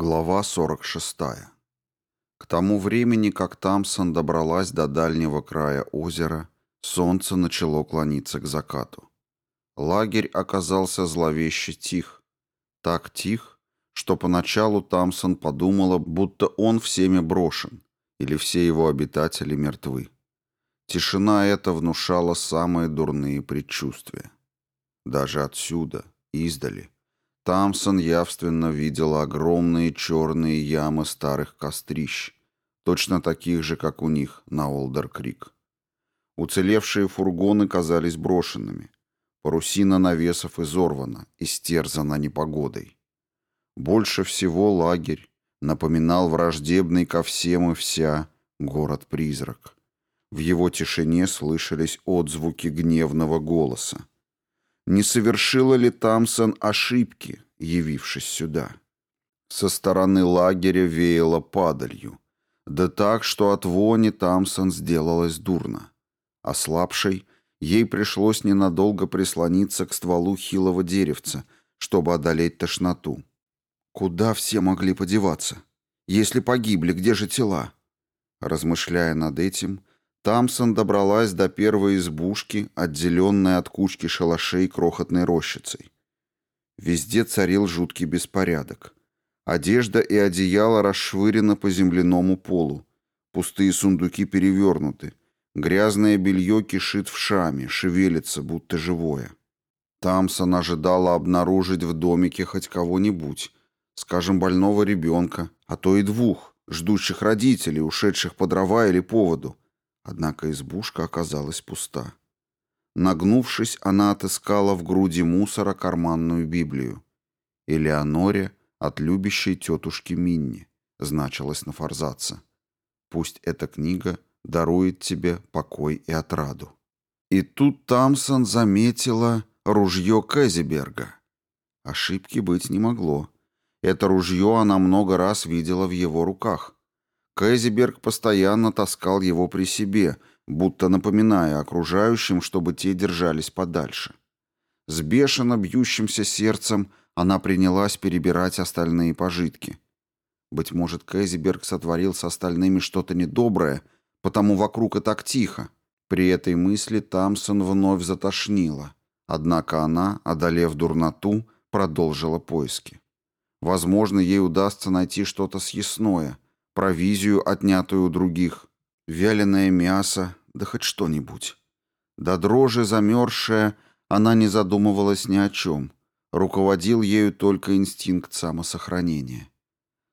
Глава 46. К тому времени, как Тамсон добралась до дальнего края озера, солнце начало клониться к закату. Лагерь оказался зловеще тих. Так тих, что поначалу Тамсон подумала, будто он всеми брошен, или все его обитатели мертвы. Тишина эта внушала самые дурные предчувствия. Даже отсюда, издали, Тамсон явственно видела огромные черные ямы старых кострищ, точно таких же, как у них на Олдер-Крик. Уцелевшие фургоны казались брошенными. Парусина навесов изорвана, истерзана непогодой. Больше всего лагерь напоминал враждебный ко всем и вся город-призрак. В его тишине слышались отзвуки гневного голоса. Не совершила ли Тамсон ошибки, явившись сюда? Со стороны лагеря веяло падалью. Да так, что от вони Тамсон сделалось дурно. Ослабшей, ей пришлось ненадолго прислониться к стволу хилого деревца, чтобы одолеть тошноту. Куда все могли подеваться? Если погибли, где же тела? Размышляя над этим, Тамсон добралась до первой избушки, отделенной от кучки шалашей крохотной рощицей. Везде царил жуткий беспорядок. Одежда и одеяло расшвырены по земляному полу. Пустые сундуки перевернуты. Грязное белье кишит в шаме, шевелится, будто живое. Тамсон ожидала обнаружить в домике хоть кого-нибудь, скажем, больного ребенка, а то и двух, ждущих родителей, ушедших по дрова или поводу. Однако избушка оказалась пуста. Нагнувшись, она отыскала в груди мусора карманную Библию. «Элеоноре от любящей тетушки Минни», значилось на форзаце. «Пусть эта книга дарует тебе покой и отраду». И тут Тамсон заметила ружье Казиберга. Ошибки быть не могло. Это ружье она много раз видела в его руках. Кэзиберг постоянно таскал его при себе, будто напоминая окружающим, чтобы те держались подальше. С бешено бьющимся сердцем она принялась перебирать остальные пожитки. Быть может, Кэзиберг сотворил с остальными что-то недоброе, потому вокруг и так тихо. При этой мысли Тамсон вновь затошнила. Однако она, одолев дурноту, продолжила поиски. Возможно, ей удастся найти что-то съестное — провизию, отнятую у других, вяленое мясо, да хоть что-нибудь. До дрожи замерзшая, она не задумывалась ни о чем. Руководил ею только инстинкт самосохранения.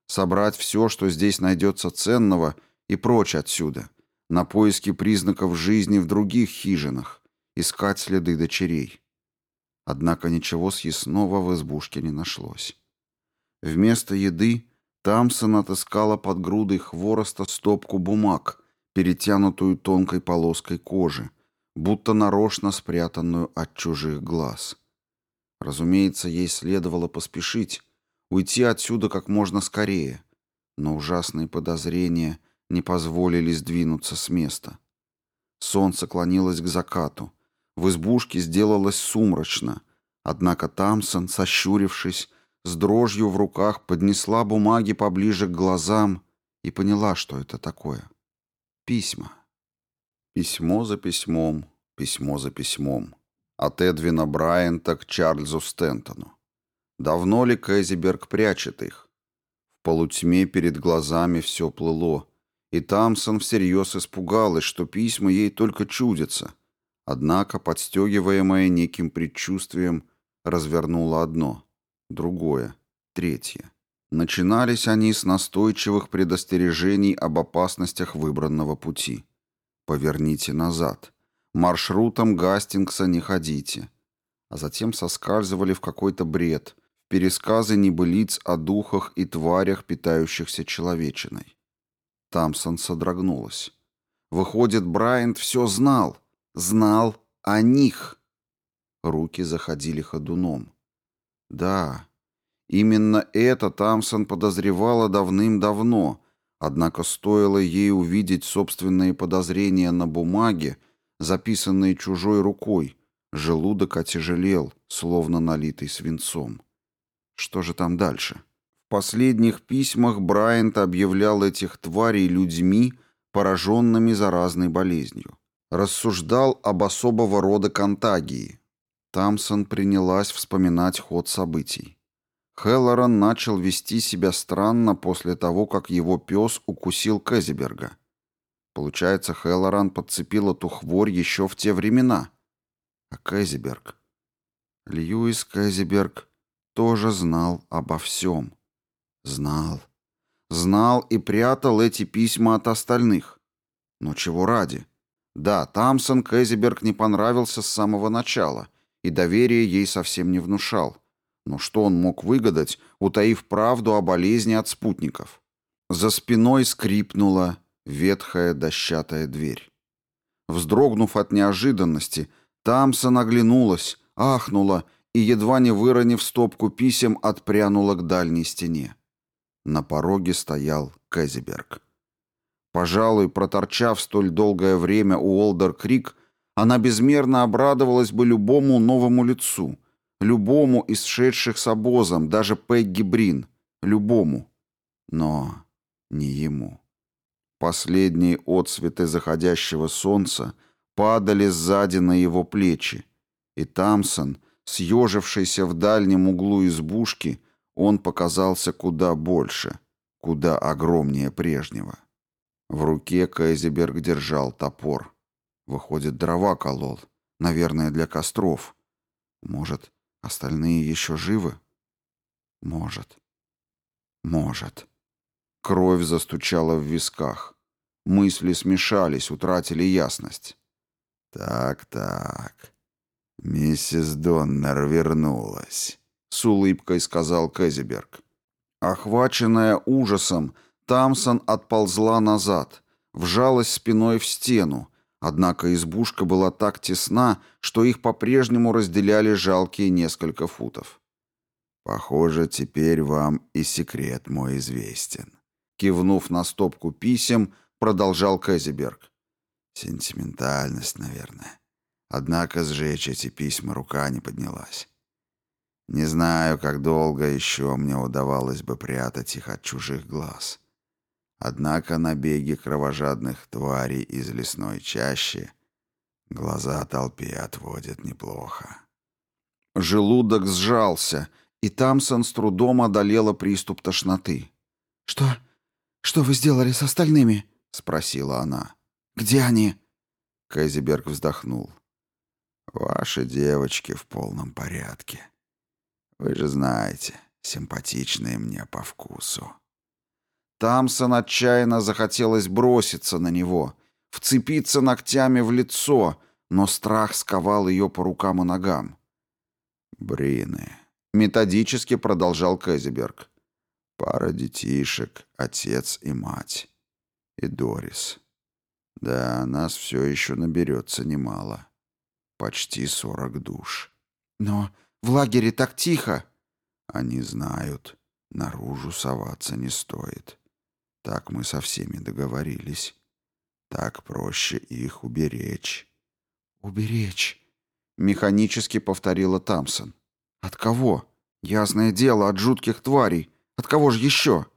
Собрать все, что здесь найдется ценного, и прочь отсюда, на поиски признаков жизни в других хижинах, искать следы дочерей. Однако ничего съестного в избушке не нашлось. Вместо еды Тамсон отыскала под грудой хвороста стопку бумаг, перетянутую тонкой полоской кожи, будто нарочно спрятанную от чужих глаз. Разумеется, ей следовало поспешить, уйти отсюда как можно скорее, но ужасные подозрения не позволили сдвинуться с места. Солнце клонилось к закату, в избушке сделалось сумрачно, однако Тамсон, сощурившись, с дрожью в руках поднесла бумаги поближе к глазам и поняла, что это такое. Письма. Письмо за письмом, письмо за письмом. От Эдвина Брайанта к Чарльзу Стентону. Давно ли Кэзиберг прячет их? В полутьме перед глазами все плыло, и Тамсон всерьез испугалась, что письма ей только чудятся. Однако, подстегиваемая неким предчувствием, развернула одно — другое, третье. Начинались они с настойчивых предостережений об опасностях выбранного пути. Поверните назад. Маршрутом Гастингса не ходите. А затем соскальзывали в какой-то бред, в пересказы небылиц о духах и тварях, питающихся человечиной. Тамсон содрогнулась. Выходит, Брайант все знал. Знал о них. Руки заходили ходуном. Да, именно это Тамсон подозревала давным-давно, однако стоило ей увидеть собственные подозрения на бумаге, записанные чужой рукой, желудок отяжелел, словно налитый свинцом. Что же там дальше? В последних письмах Брайант объявлял этих тварей людьми, пораженными заразной болезнью. Рассуждал об особого рода контагии. Тамсон принялась вспоминать ход событий. Хеллоран начал вести себя странно после того, как его пес укусил Кэзиберга. Получается, Хеллоран подцепил эту хворь еще в те времена. А Кэзиберг... Льюис Кэзиберг тоже знал обо всем. Знал. Знал и прятал эти письма от остальных. Но чего ради? Да, Тамсон Кэзиберг не понравился с самого начала, и доверие ей совсем не внушал. Но что он мог выгадать, утаив правду о болезни от спутников? За спиной скрипнула ветхая дощатая дверь. Вздрогнув от неожиданности, Тамсон оглянулась, ахнула и, едва не выронив стопку писем, отпрянула к дальней стене. На пороге стоял Кэзиберг. Пожалуй, проторчав столь долгое время у Олдер-Крик, она безмерно обрадовалась бы любому новому лицу, любому из шедших с обозом, даже Пегги Брин, любому. Но не ему. Последние отсветы заходящего солнца падали сзади на его плечи, и Тамсон, съежившийся в дальнем углу избушки, он показался куда больше, куда огромнее прежнего. В руке Кайзеберг держал топор. Выходит, дрова колол. Наверное, для костров. Может, остальные еще живы? Может. Может. Кровь застучала в висках. Мысли смешались, утратили ясность. «Так-так, миссис Доннер вернулась», — с улыбкой сказал Кэзиберг. Охваченная ужасом, Тамсон отползла назад, вжалась спиной в стену, однако избушка была так тесна, что их по-прежнему разделяли жалкие несколько футов. «Похоже, теперь вам и секрет мой известен». Кивнув на стопку писем, продолжал Кэзиберг. «Сентиментальность, наверное. Однако сжечь эти письма рука не поднялась. Не знаю, как долго еще мне удавалось бы прятать их от чужих глаз». Однако набеги кровожадных тварей из лесной чащи глаза толпе отводят неплохо. Желудок сжался, и Тамсон с трудом одолела приступ тошноты. «Что? Что вы сделали с остальными?» — спросила она. «Где они?» Кайзеберг вздохнул. «Ваши девочки в полном порядке. Вы же знаете, симпатичные мне по вкусу». Тамсон отчаянно захотелось броситься на него, вцепиться ногтями в лицо, но страх сковал ее по рукам и ногам. «Брины», — методически продолжал Кэзиберг. «Пара детишек, отец и мать. И Дорис. Да, нас все еще наберется немало. Почти сорок душ. Но в лагере так тихо!» «Они знают, наружу соваться не стоит». Так мы со всеми договорились. Так проще их уберечь. «Уберечь», — механически повторила Тамсон. «От кого? Ясное дело, от жутких тварей. От кого же еще?»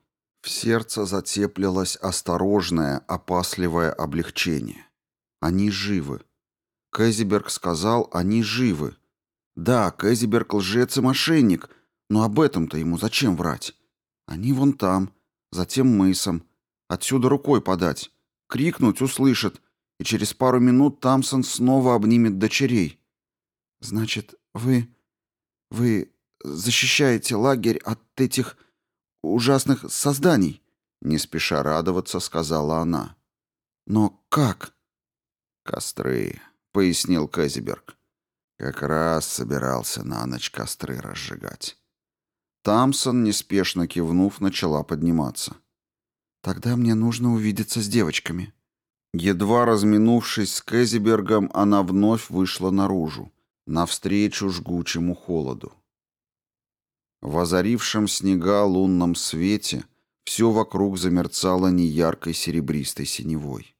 В сердце затеплилось осторожное, опасливое облегчение. Они живы. Кэзиберг сказал, они живы. Да, Кэзиберг лжец и мошенник, но об этом-то ему зачем врать? Они вон там, затем мысом. Отсюда рукой подать. Крикнуть услышит, и через пару минут Тамсон снова обнимет дочерей. Значит, вы... вы защищаете лагерь от этих ужасных созданий? Не спеша радоваться, сказала она. Но как? Костры, пояснил Казиберг. Как раз собирался на ночь костры разжигать. Тамсон, неспешно кивнув, начала подниматься. «Тогда мне нужно увидеться с девочками». Едва разминувшись с Кэзибергом, она вновь вышла наружу, навстречу жгучему холоду. В озарившем снега лунном свете все вокруг замерцало неяркой серебристой синевой.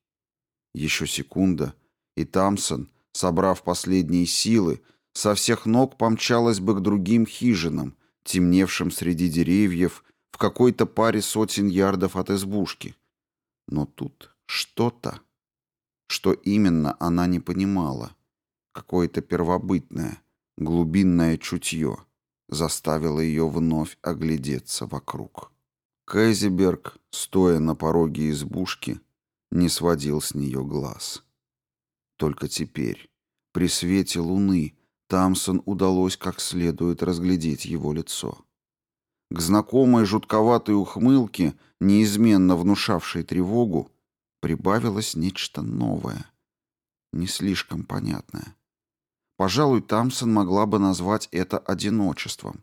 Еще секунда, и Тамсон, собрав последние силы, со всех ног помчалась бы к другим хижинам, темневшим среди деревьев в какой-то паре сотен ярдов от избушки. Но тут что-то, что именно она не понимала, какое-то первобытное, глубинное чутье, заставило ее вновь оглядеться вокруг. Кэзиберг, стоя на пороге избушки, не сводил с нее глаз. Только теперь, при свете луны, Тамсон удалось как следует разглядеть его лицо. К знакомой жутковатой ухмылке, неизменно внушавшей тревогу, прибавилось нечто новое, не слишком понятное. Пожалуй, Тамсон могла бы назвать это одиночеством.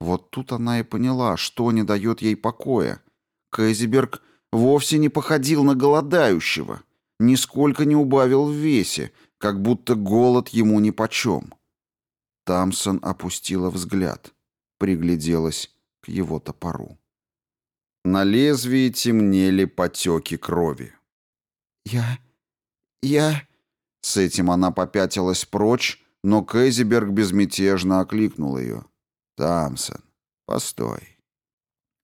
Вот тут она и поняла, что не дает ей покоя. Кейзеберг вовсе не походил на голодающего, нисколько не убавил в весе, как будто голод ему нипочем. Тамсон опустила взгляд, пригляделась к его топору. На лезвии темнели потеки крови. «Я... я...» С этим она попятилась прочь, но Кейзеберг безмятежно окликнул ее. «Тамсон, постой».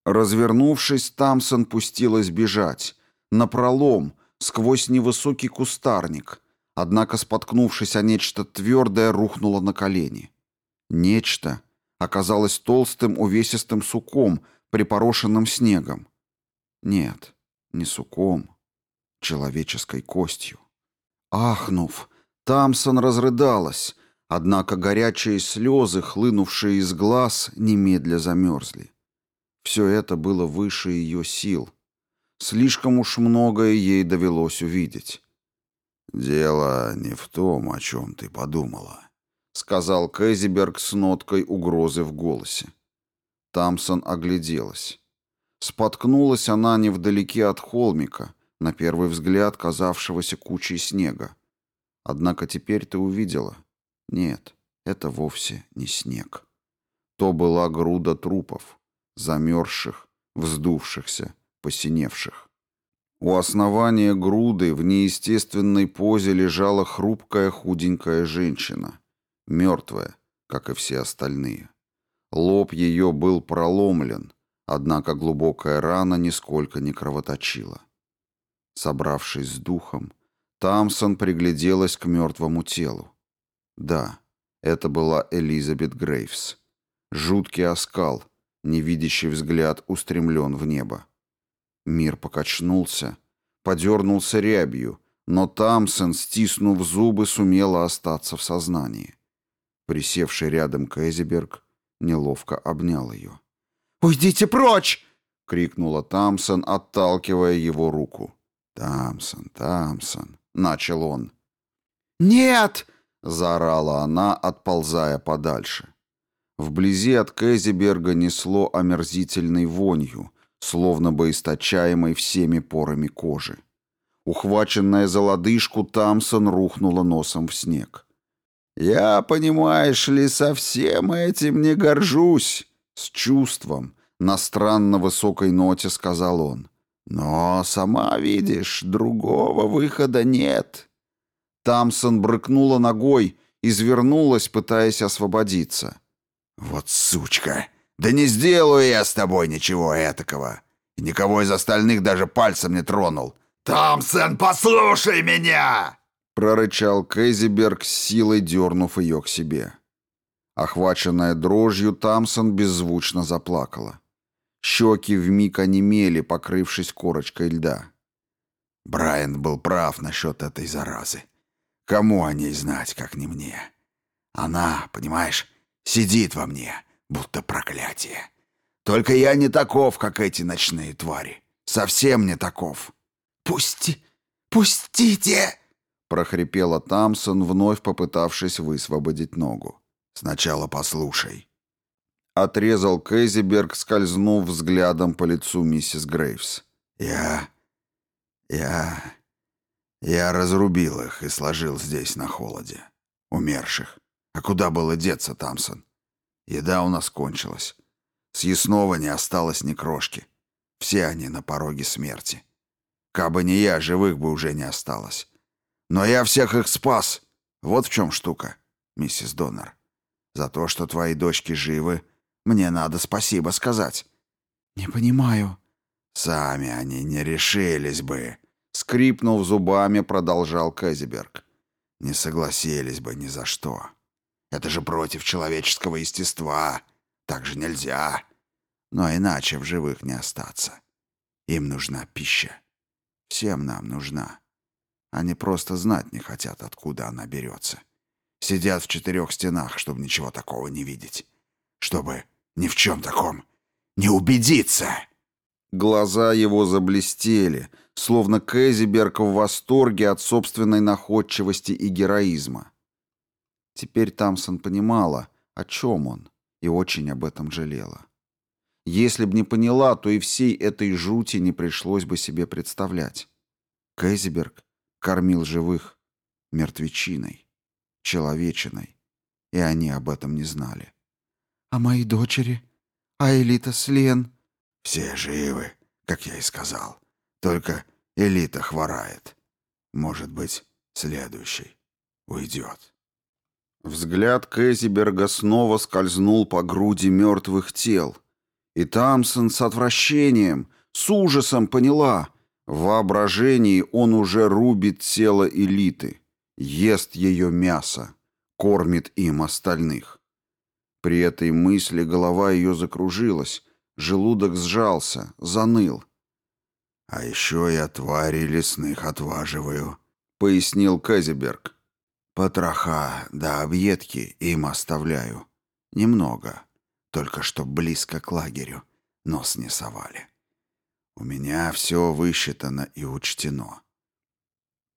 Развернувшись, Тамсон пустилась бежать. Напролом, сквозь невысокий кустарник. Однако, споткнувшись о нечто твердое, рухнула на колени. Нечто оказалось толстым увесистым суком, припорошенным снегом. Нет, не суком, человеческой костью. Ахнув, Тамсон разрыдалась, однако горячие слезы, хлынувшие из глаз, немедля замерзли. Все это было выше ее сил. Слишком уж многое ей довелось увидеть. «Дело не в том, о чем ты подумала», — сказал Кэзиберг с ноткой угрозы в голосе. Тамсон огляделась. Споткнулась она невдалеке от холмика, на первый взгляд казавшегося кучей снега. Однако теперь ты увидела. Нет, это вовсе не снег. То была груда трупов, замерзших, вздувшихся, посиневших. У основания груды в неестественной позе лежала хрупкая худенькая женщина, мертвая, как и все остальные. Лоб ее был проломлен, однако глубокая рана нисколько не кровоточила. Собравшись с духом, Тамсон пригляделась к мертвому телу. Да, это была Элизабет Грейвс. Жуткий оскал, невидящий взгляд устремлен в небо. Мир покачнулся, подернулся рябью, но Тамсон, стиснув зубы, сумела остаться в сознании. Присевший рядом Кэзиберг неловко обнял ее. «Уйдите прочь!» — крикнула Тамсон, отталкивая его руку. «Тамсон, Тамсон!» — начал он. «Нет!» — заорала она, отползая подальше. Вблизи от Кэзиберга несло омерзительной вонью, словно бы источаемой всеми порами кожи. Ухваченная за лодыжку, Тамсон рухнула носом в снег. «Я, понимаешь ли, совсем этим не горжусь!» С чувством, на странно высокой ноте сказал он. «Но, сама видишь, другого выхода нет». Тамсон брыкнула ногой, извернулась, пытаясь освободиться. «Вот сучка! Да не сделаю я с тобой ничего этакого! И никого из остальных даже пальцем не тронул! Тамсон, послушай меня!» прорычал Кейзиберг силой дернув ее к себе. Охваченная дрожью, Тамсон беззвучно заплакала. Щеки вмиг онемели, покрывшись корочкой льда. Брайан был прав насчет этой заразы. Кому о ней знать, как не мне? Она, понимаешь, сидит во мне, будто проклятие. Только я не таков, как эти ночные твари. Совсем не таков. «Пусти! Пустите!» прохрипела Тамсон, вновь попытавшись высвободить ногу. «Сначала послушай». Отрезал Кейзиберг, скользнув взглядом по лицу миссис Грейвс. «Я... я... я разрубил их и сложил здесь на холоде. Умерших. А куда было деться, Тамсон? Еда у нас кончилась. Съестного не осталось ни крошки. Все они на пороге смерти. Кабы не я, живых бы уже не осталось. Но я всех их спас. Вот в чем штука, миссис Доннер. За то, что твои дочки живы, мне надо спасибо сказать. «Не понимаю». «Сами они не решились бы», — скрипнув зубами, продолжал Казиберг. «Не согласились бы ни за что. Это же против человеческого естества. Так же нельзя. Но иначе в живых не остаться. Им нужна пища. Всем нам нужна. Они просто знать не хотят, откуда она берется. Сидят в четырех стенах, чтобы ничего такого не видеть. Чтобы ни в чем таком не убедиться. Глаза его заблестели, словно Кэзиберг в восторге от собственной находчивости и героизма. Теперь Тамсон понимала, о чем он, и очень об этом жалела. Если б не поняла, то и всей этой жути не пришлось бы себе представлять. Кейзеберг кормил живых мертвечиной, человечиной, и они об этом не знали. «А мои дочери? А Элита с Лен?» «Все живы, как я и сказал. Только Элита хворает. Может быть, следующий уйдет». Взгляд Кэзиберга снова скользнул по груди мертвых тел, и Тамсон с отвращением, с ужасом поняла, в воображении он уже рубит тело элиты, ест ее мясо, кормит им остальных. При этой мысли голова ее закружилась, желудок сжался, заныл. «А еще я твари лесных отваживаю», — пояснил Казиберг. «Потроха да объедки им оставляю. Немного, только чтоб близко к лагерю нос не совали. У меня все высчитано и учтено».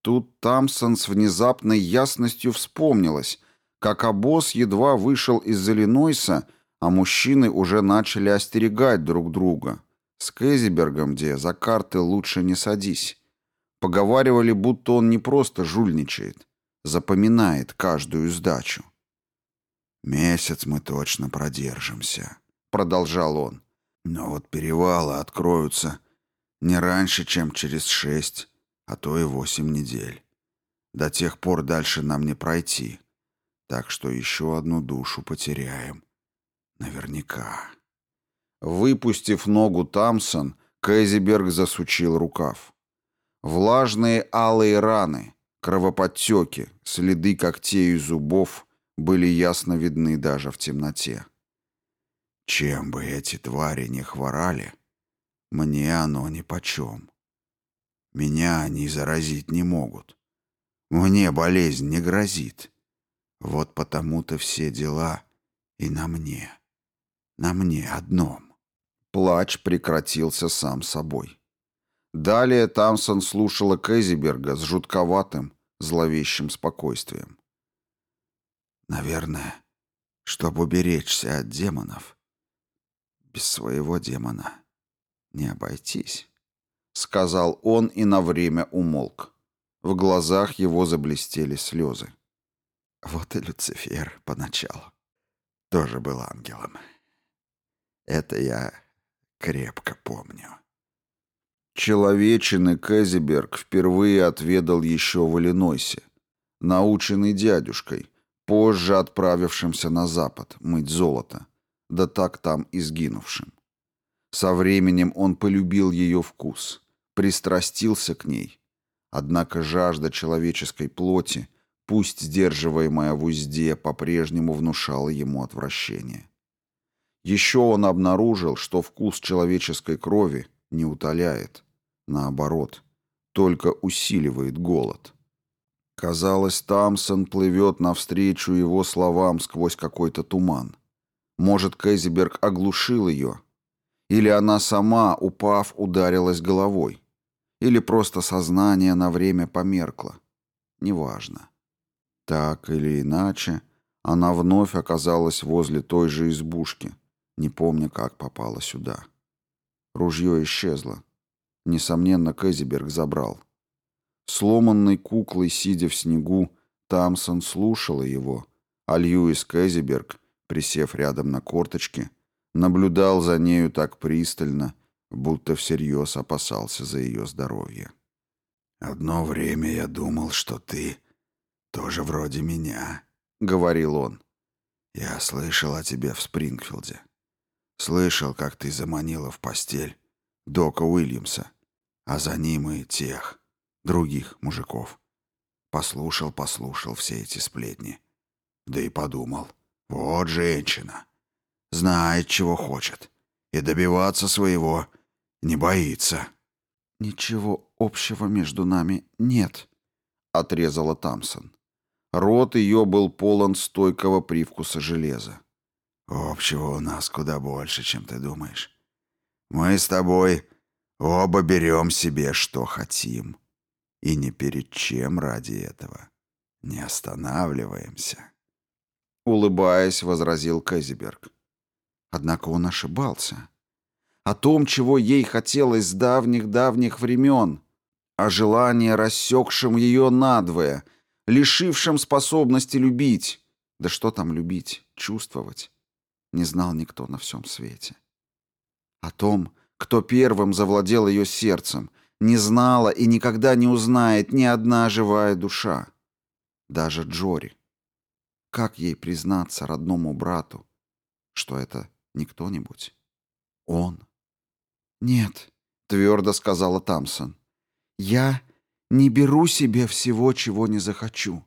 Тут Тамсон с внезапной ясностью вспомнилось, как обоз едва вышел из Иллинойса, а мужчины уже начали остерегать друг друга. С Кэзибергом, где за карты лучше не садись. Поговаривали, будто он не просто жульничает, запоминает каждую сдачу. «Месяц мы точно продержимся», — продолжал он. «Но вот перевалы откроются не раньше, чем через шесть, а то и восемь недель. До тех пор дальше нам не пройти, так что еще одну душу потеряем. Наверняка». Выпустив ногу Тамсон, Кэзиберг засучил рукав. Влажные алые раны, кровоподтеки, следы когтей и зубов были ясно видны даже в темноте. Чем бы эти твари не хворали, мне оно нипочем. Меня они заразить не могут. Мне болезнь не грозит. Вот потому-то все дела и на мне. На мне одном. Плач прекратился сам собой. Далее Тамсон слушала Кэзиберга с жутковатым, зловещим спокойствием. Наверное, чтобы уберечься от демонов, без своего демона не обойтись, сказал он и на время умолк. В глазах его заблестели слезы. Вот и Люцифер поначалу тоже был ангелом. Это я крепко помню. Человечины Кэзиберг впервые отведал еще в Иллинойсе, наученный дядюшкой, позже отправившимся на запад мыть золото, да так там и сгинувшим. Со временем он полюбил ее вкус, пристрастился к ней. Однако жажда человеческой плоти, пусть сдерживаемая в узде, по-прежнему внушала ему отвращение. Еще он обнаружил, что вкус человеческой крови не утоляет, наоборот, только усиливает голод. Казалось, Тамсон плывет навстречу его словам сквозь какой-то туман. Может, Кэзиберг оглушил ее? Или она сама, упав, ударилась головой? Или просто сознание на время померкло? Неважно. Так или иначе, она вновь оказалась возле той же избушки, не помня, как попала сюда. Ружье исчезло. Несомненно, Кэзиберг забрал. Сломанной куклой, сидя в снегу, Тамсон слушала его, а Льюис Кэзиберг, присев рядом на корточке, наблюдал за нею так пристально, будто всерьез опасался за ее здоровье. «Одно время я думал, что ты тоже вроде меня», — говорил он. «Я слышал о тебе в Спрингфилде. Слышал, как ты заманила в постель Дока Уильямса, а за ним и тех, других мужиков. Послушал, послушал все эти сплетни. Да и подумал, вот женщина. Знает, чего хочет. И добиваться своего не боится. «Ничего общего между нами нет», — отрезала Тамсон. Рот ее был полон стойкого привкуса железа. «Общего у нас куда больше, чем ты думаешь. Мы с тобой оба берем себе, что хотим, и ни перед чем ради этого не останавливаемся». Улыбаясь, возразил Казиберг. Однако он ошибался. О том, чего ей хотелось с давних-давних времен, о желании, рассекшем ее надвое, лишившем способности любить. Да что там любить, чувствовать? Не знал никто на всем свете. О том, кто первым завладел ее сердцем, не знала и никогда не узнает ни одна живая душа. Даже Джори. Как ей признаться родному брату, что это не кто-нибудь? Он. «Нет», — твердо сказала Тамсон. «Я не беру себе всего, чего не захочу.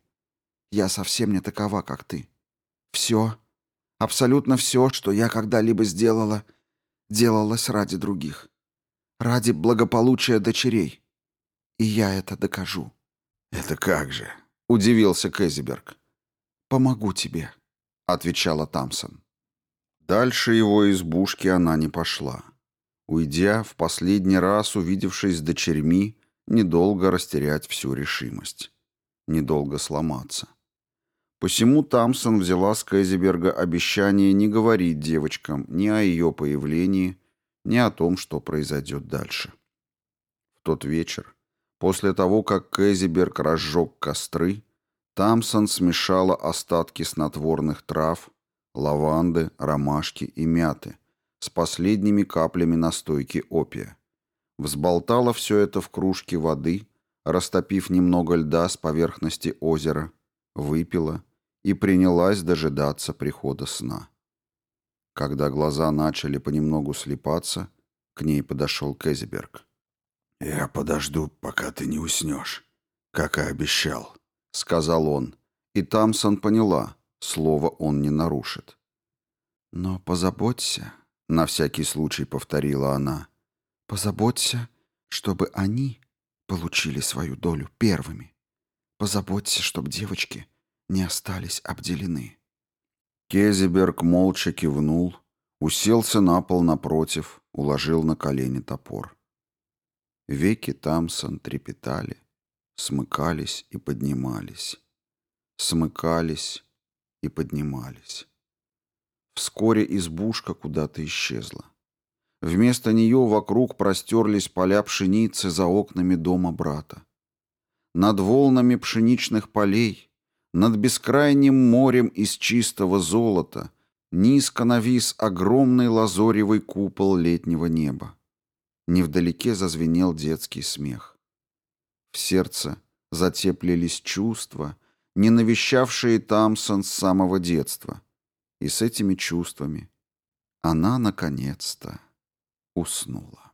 Я совсем не такова, как ты. Все, абсолютно все, что я когда-либо сделала, делалось ради других. Ради благополучия дочерей. И я это докажу». «Это как же?» — удивился Кэзиберг помогу тебе», — отвечала Тамсон. Дальше его избушки она не пошла. Уйдя, в последний раз, увидевшись с дочерьми, недолго растерять всю решимость. Недолго сломаться. Посему Тамсон взяла с Кэзиберга обещание не говорить девочкам ни о ее появлении, ни о том, что произойдет дальше. В тот вечер, после того, как Кэзиберг разжег костры, Тамсон смешала остатки снотворных трав, лаванды, ромашки и мяты с последними каплями настойки опия. Взболтала все это в кружке воды, растопив немного льда с поверхности озера, выпила и принялась дожидаться прихода сна. Когда глаза начали понемногу слепаться, к ней подошел Кезиберг. «Я подожду, пока ты не уснешь, как и обещал», — сказал он, и Тамсон поняла, слово он не нарушит. «Но позаботься», — на всякий случай повторила она, — «позаботься, чтобы они получили свою долю первыми. Позаботься, чтобы девочки не остались обделены». Кезеберг молча кивнул, уселся на пол напротив, уложил на колени топор. Веки Тамсон трепетали, смыкались и поднимались, смыкались и поднимались. Вскоре избушка куда-то исчезла. Вместо нее вокруг простерлись поля пшеницы за окнами дома брата. Над волнами пшеничных полей, над бескрайним морем из чистого золота низко навис огромный лазоревый купол летнего неба. Невдалеке зазвенел детский смех. В сердце затеплились чувства, не навещавшие Тамсон с самого детства. И с этими чувствами она, наконец-то, уснула.